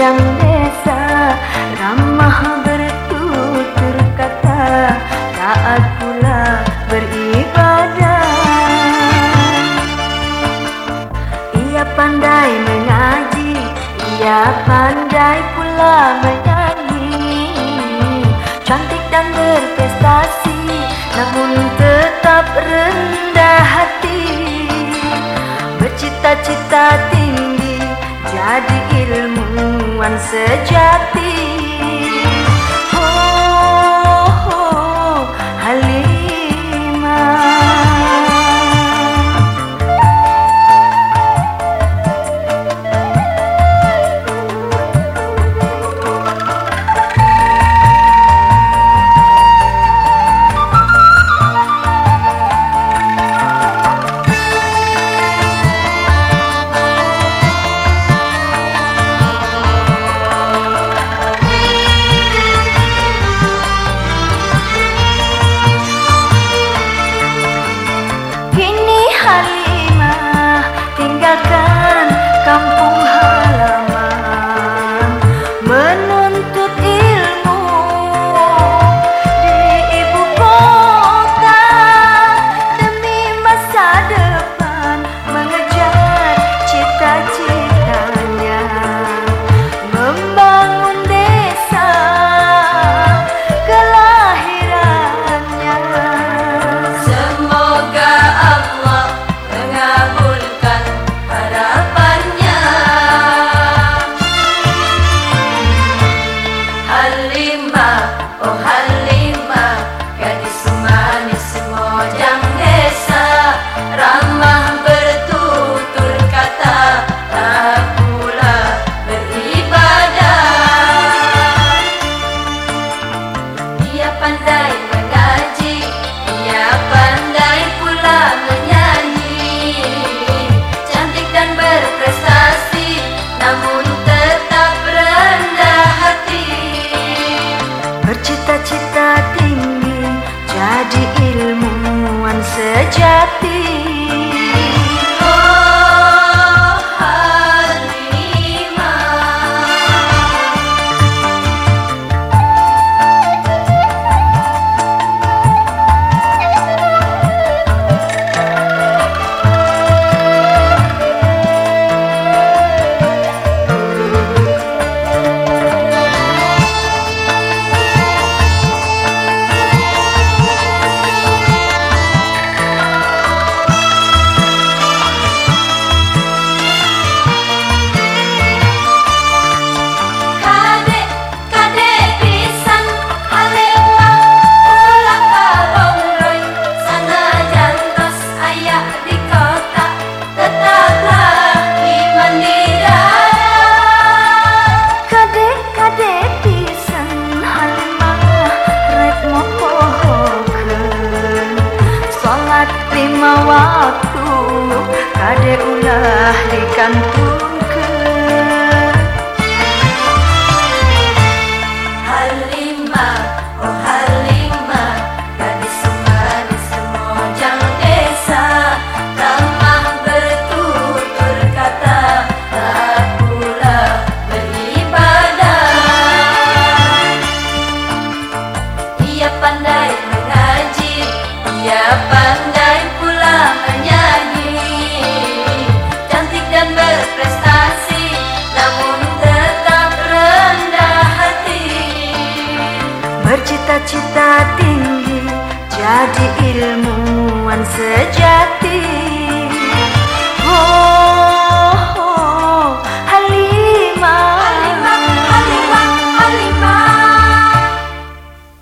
Panjang desa ramah bertutur kata Taat pula beribadah Ia pandai mengaji Ia pandai pula menyanyi Cantik dan berprestasi Namun tetap rendah hati Bercita-cita teman sejati. namun tetap rendah hati. Bercita-cita tinggi jadi ilmuwan sejati. Waktu. Kade ulah dikantung Bercita-cita tinggi. Jadi ilmuwan sejati